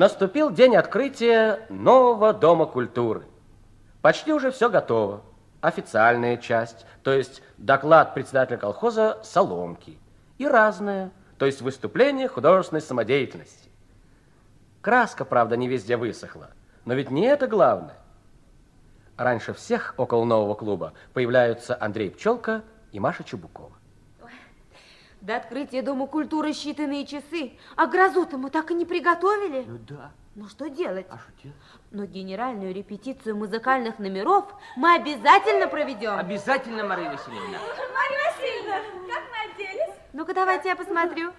Наступил день открытия нового Дома культуры. Почти уже все готово. Официальная часть, то есть доклад председателя колхоза «Соломки». И разное, то есть выступление художественной самодеятельности. Краска, правда, не везде высохла, но ведь не это главное. Раньше всех около нового клуба появляются Андрей Пчелка и Маша Чубукова. До открытия Дома культуры считанные часы, а грозу-то мы так и не приготовили. Ну да. Ну что делать? А что делать? Но генеральную репетицию музыкальных номеров мы обязательно проведем. Обязательно, Мария Васильевна. Марья Васильевна, как мы оделись? Ну-ка, давайте я посмотрю.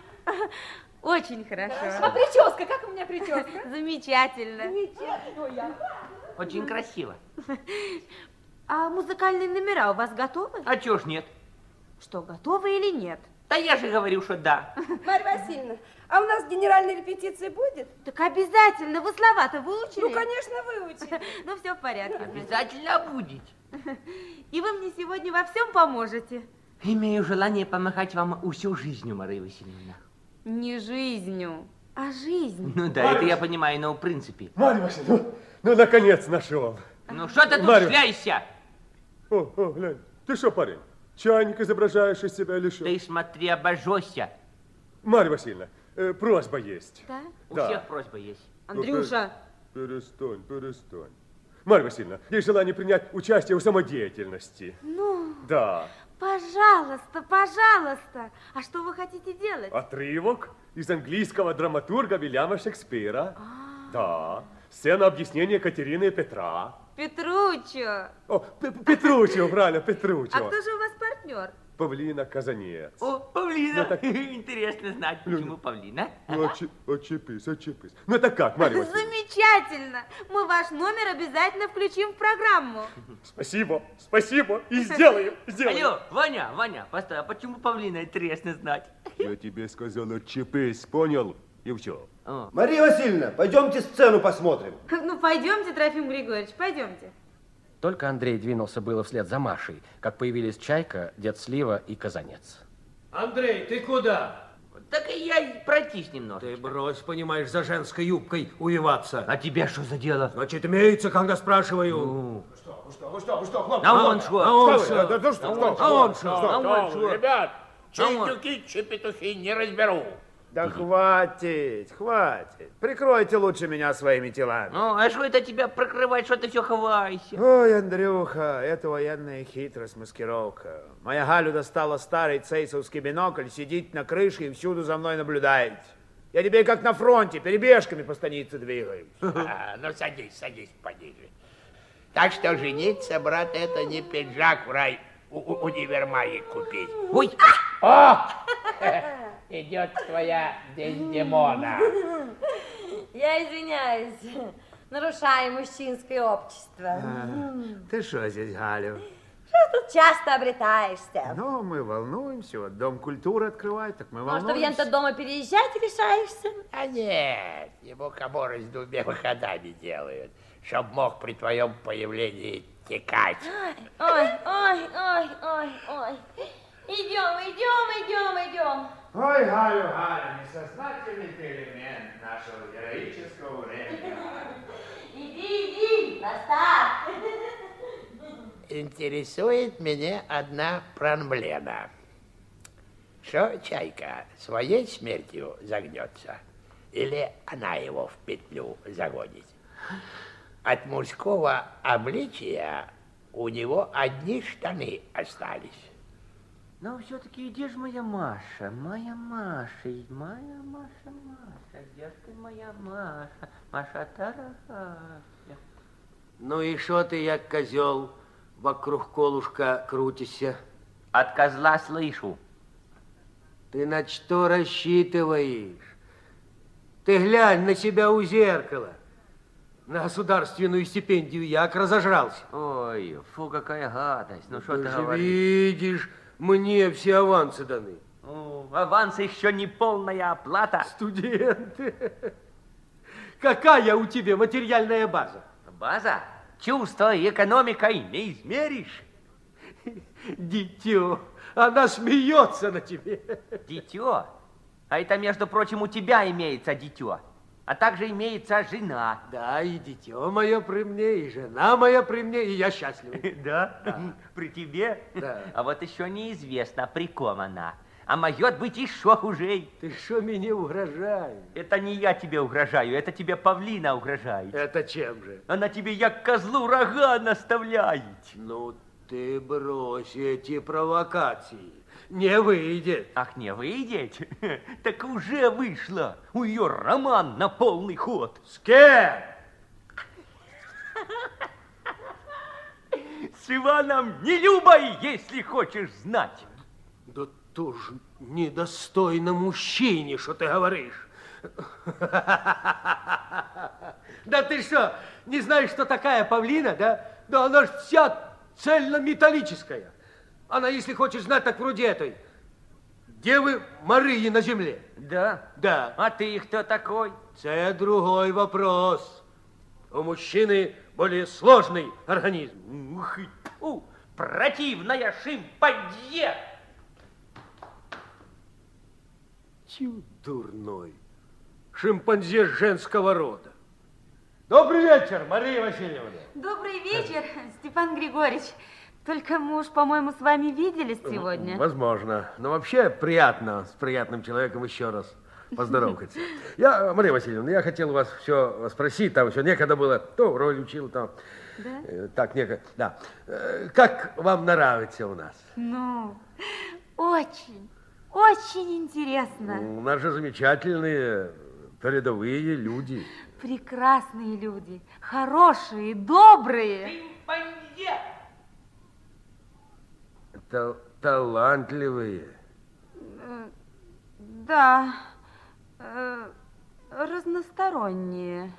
Очень хорошо. А прическа, как у меня прическа? Замечательно. Замечательно. Очень красиво. А музыкальные номера у вас готовы? А чё ж нет? Что, готовы или нет? Да я же говорю, что да. Марья Васильевна, а у нас генеральная репетиция будет? Так обязательно. Вы слова-то выучили? Ну, конечно, выучили. Ну, все в порядке. Обязательно будет. И вы мне сегодня во всем поможете. Имею желание помахать вам всю жизнь, Мария Васильевна. Не жизнью, а жизнью. Ну да, это я понимаю, но в принципе. Марья Васильевна, ну, ну наконец нашел. Ну что ты тут Марья- шляешься? О, о, глянь, ты что, парень, чайник изображаешь из себя что? Ты смотри, обожжешься. Марья Васильевна, э, просьба есть. Да? У Да. всех просьба есть. Андрюша, Перестань, перестань. Марья Васильевна, есть желание принять участие в самодеятельности. ну, Да. пожалуйста, пожалуйста. А что вы хотите делать? Отрывок из английского драматурга Вильяма Шекспира. Да. Сцена объяснения Катерины и Петра. Петручо. О, П- Петруччо, правильно, А Петруччо. кто же у вас партнер? Павлина Казанец. О, Павлина. Ну, так- Интересно знать, почему Павлина. Ну, отче- отчепись, отчепись. Ну, это как, Марья Васильевна? Замечательно. Мы ваш номер обязательно включим в программу. Спасибо, спасибо. И сделаем, сделаем. Алло, Ваня, Ваня, постой, а почему Павлина интересно знать? Я тебе сказал, отчепись, понял? И все. О, Мария Васильевна, пойдемте сцену посмотрим. Ну, пойдемте, Трофим Григорьевич, пойдемте. Только Андрей двинулся было вслед за Машей, как появились Чайка, Дед Слива и Казанец. Андрей, ты куда? так и я и пройтись немножко. Ты брось, понимаешь, за женской юбкой увиваться. А тебе что за дело? Значит, имеется, когда спрашиваю. Ну, Вы что, вы что, вы что, хлопцы? а он что? А он Что что? Что, что, А он что? что? А он что? Ребят, чистюки, чепетухи не разберу. Да хватит, хватит. Прикройте лучше меня своими телами. Ну, а что это тебя прокрывает, что ты все ховаешься? Ой, Андрюха, это военная хитрость, маскировка. Моя Галю достала старый цейсовский бинокль, сидит на крыше и всюду за мной наблюдает. Я тебе как на фронте, перебежками по станице двигаюсь. А, ну, садись, садись пониже. Так что жениться, брат, это не пиджак в рай у, у- универмаге купить. Ой, О! Идет твоя Дездемона. Я извиняюсь. Нарушаю мужчинское общество. Ты что здесь, Галю? Тут часто обретаешься. Ну, мы волнуемся, вот Дом культуры открывает, так мы Может, в волнуемся. ента дома переезжать решаешься? А нет, ему коборы с двумя выходами делают, чтоб мог при твоем появлении текать. Ой, ой, ой, ой, ой. Идем, идем, идем, идем. Ой, Галю, Галя, несознательный ты элемент нашего героического времени. Иди, иди, Настав. Интересует меня одна проблема. Что чайка своей смертью загнется? Или она его в петлю загонит? От мужского обличия у него одни штаны остались. Ну все-таки где же моя Маша? Моя Маша, моя Маша, Маша, где ж ты моя Маша? Маша Тарасовна. Ну и что ты, як козел, вокруг колушка крутишься? От козла слышу. Ты на что рассчитываешь? Ты глянь на себя у зеркала. На государственную стипендию як разожрался. Ой, фу, какая гадость. Ну что Ты ты же говоришь? видишь, мне все авансы даны. Ну, аванс еще не полная оплата. Студенты. Какая у тебя материальная база? База, чувство и экономикой не измеришь. Дитё, она смеется на тебе. Дитё? А это, между прочим, у тебя имеется дитё. А также имеется жена. Да, и дитё мое при мне, и жена моя при мне, и я счастлив. Да? При тебе? Да. А вот еще неизвестно, при ком она. А может быть еще хуже. Ты что мне угрожаешь? Это не я тебе угрожаю, это тебе павлина угрожает. Это чем же? Она тебе як козлу рога наставляет. Ну, ты брось эти провокации. Не выйдет. Ах, не выйдет? Так уже вышло. У ее роман на полный ход. С кем? С Иваном Нелюбой, если хочешь знать. Да тоже недостойно мужчине, что ты говоришь. Да ты что, не знаешь, что такая павлина, да? Да она ж вся цельнометаллическая. Она, если хочешь знать, так вроде этой. Девы Марии на земле. Да? Да. А ты кто такой? Это другой вопрос. У мужчины более сложный организм. Ух, тьфу, противная шимпанзе! Тю, дурной. Шимпанзе женского рода. Добрый вечер, Мария Васильевна. Добрый вечер, Степан Григорьевич. Только мы уж, по-моему, с вами виделись сегодня. Возможно. Но вообще приятно с приятным человеком еще раз поздороваться. Я, Мария Васильевна, я хотел вас все спросить, там еще некогда было, то роль учил, то... Да? э, Так, некогда, да. Э, Как вам нравится у нас? Ну, очень, очень интересно. У нас же замечательные передовые люди. Прекрасные люди, хорошие, добрые. Шимпанзе! Та- талантливые. Э, Да, э, разносторонние.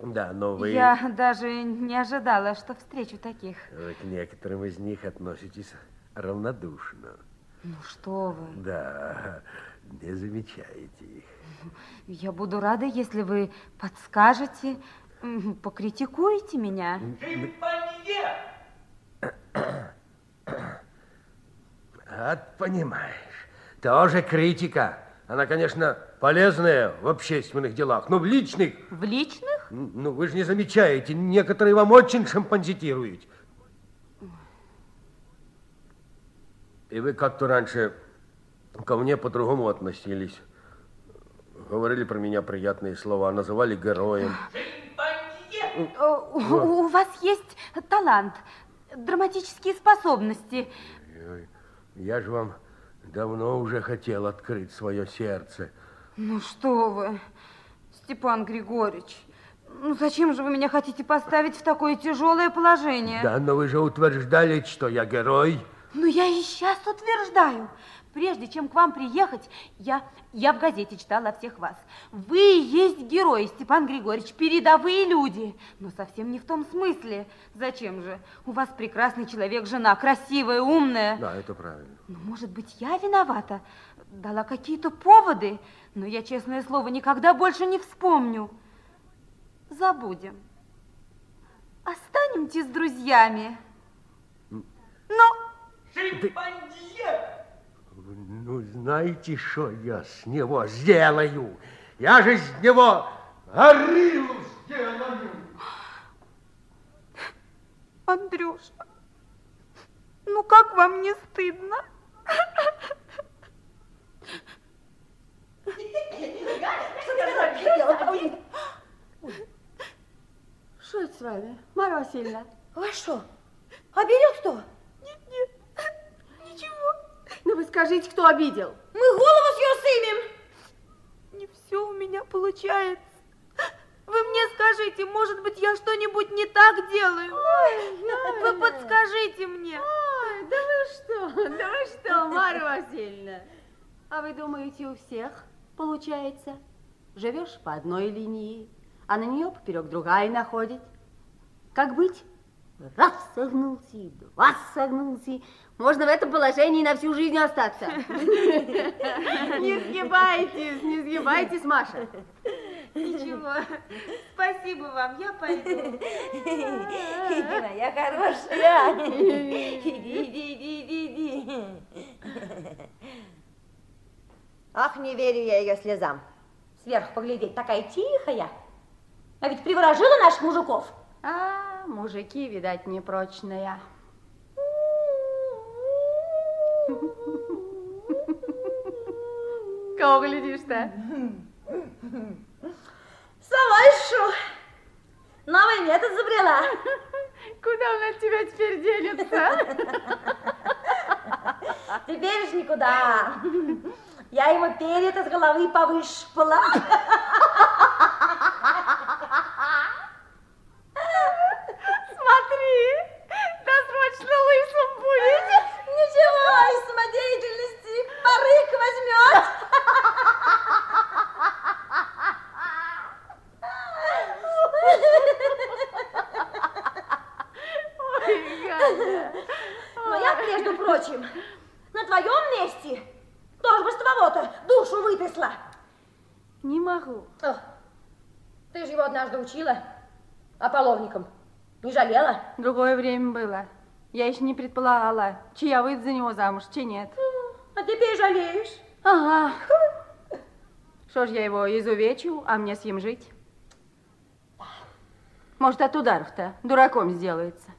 Да, но вы Я даже не ожидала, что встречу таких. вы к некоторым из них относитесь равнодушно. Ну что вы, Да, не замечаете их. Я буду рада, если вы подскажете, покритикуете меня. А, понимаешь, тоже критика. Она, конечно, полезная в общественных делах, но в личных, В личных? ну, вы же не замечаете, некоторые вам очень шимпанзитируют. И вы как-то раньше ко мне по-другому относились. Говорили про меня приятные слова, называли героем. Э, У, у вас есть талант, драматические способности. Ой, Я же вам давно уже хотел открыть свое сердце. Ну что вы, Степан Григорьевич, ну зачем же вы меня хотите поставить в такое тяжелое положение? Да, но вы же утверждали, что я герой. Ну я и сейчас утверждаю. Прежде чем к вам приехать, я, я в газете читала о всех вас. Вы и есть герои, Степан Григорьевич, передовые люди. Но совсем не в том смысле. Зачем же? У вас прекрасный человек, жена, красивая, умная. Да, это правильно. Ну, может быть, я виновата? Дала какие-то поводы, но я, честное слово, никогда больше не вспомню. Забудем. Останемте с друзьями. Ну, Шимпанзе! Ну, знаете, что я с него сделаю? Я же с него гориллу сделаю. Андрюша, ну как вам не стыдно? Что это с вами, Марья Васильевна? А что? Обидел кто? Нет, нет, ничего. Ну вы скажите, кто обидел? Мы голову с ее сымем. Не все у меня получается. Вы мне скажите, может быть, я что-нибудь не так делаю? Вы подскажите мне. Ой, да вы что, да вы что, Марья Васильевна? А вы думаете, у всех получается? Живешь по одной линии, а на нее поперек другая находит. Как быть? Раз согнулся, и два согнулся. Можно в этом положении на всю жизнь остаться. Не сгибайтесь, не сгибайтесь, Маша. Ничего. Спасибо вам, я пойду. Иди, моя хорошая. Иди, иди, иди, иди, иди. Ах, не верю я ее слезам. сверху поглядеть, такая тихая. А ведь приворожила наших мужиков. А, мужики, видать, непрочные. Кого глядишь-то? Слышу. Новый метод забрела. Куда он от тебя теперь денется? Теперь ж никуда. Я ему перед из головы повышпала. Смотри, досрочно лысым будет. Ничего, из самодеятельности порык возьмет. Ой, Галя. Но я, между прочим, на твоем месте тоже бы с того-то душу вытрясла. Не могу. О, ты же его однажды учила, а половником не жалела? Другое время было. Я еще не предполагала, чи я выйду за него замуж, чи нет. А теперь жалеешь? Ага. Что ж я его изувечу, а мне с ним жить? Может, от ударов-то дураком сделается.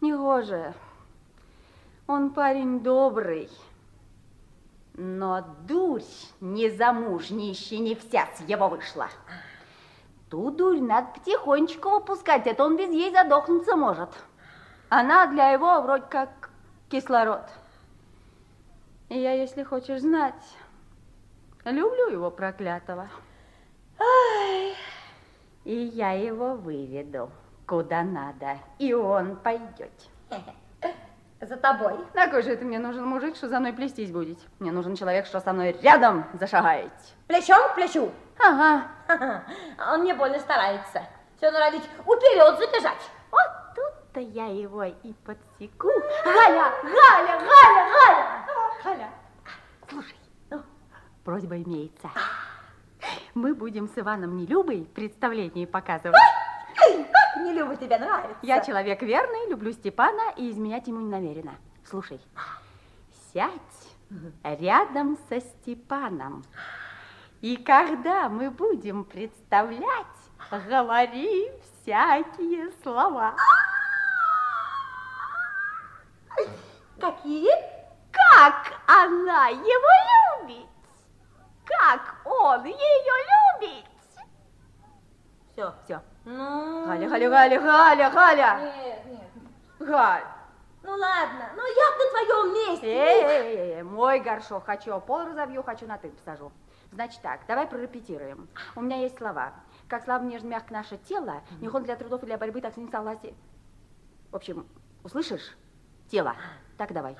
Негоже. Он парень добрый. Но дурь незамужнейший не вся с его вышла. Ту дурь надо потихонечку выпускать, это он без ей задохнуться может. Она для его вроде как кислород. И я, если хочешь знать, люблю его проклятого. Ай, И я его выведу куда надо, и он пойдет. За тобой. Такой же это мне нужен мужик, что за мной плестись будет. Мне нужен человек, что со мной рядом зашагает. Плечом к плечу. Ага. А Он мне больно старается. Все норовить уперед забежать. Вот тут-то я его и подсеку. Галя, Галя, Галя, Галя. Галя, слушай, ну, просьба имеется. Мы будем с Иваном Нелюбой представление показывать. Не люблю тебя, нравится. Я человек верный, люблю Степана и изменять ему не намерена. Слушай, сядь рядом со Степаном. И когда мы будем представлять, говори всякие слова. Какие? Как она его любит, как он ее любит. Все. Все. Ну... Галя, Галя, Галя, Галя, Галя. Нет, нет. Галь. Ну ладно, ну я б на твоем месте. Эй, эй, эй, эй, мой горшок хочу, пол разобью, хочу на тын посажу. Значит так, давай прорепетируем. У меня есть слова. Как слабо нежно мягко наше тело, не хон для трудов и для борьбы, так с ним согласие. В общем, услышишь? Тело. Так давай.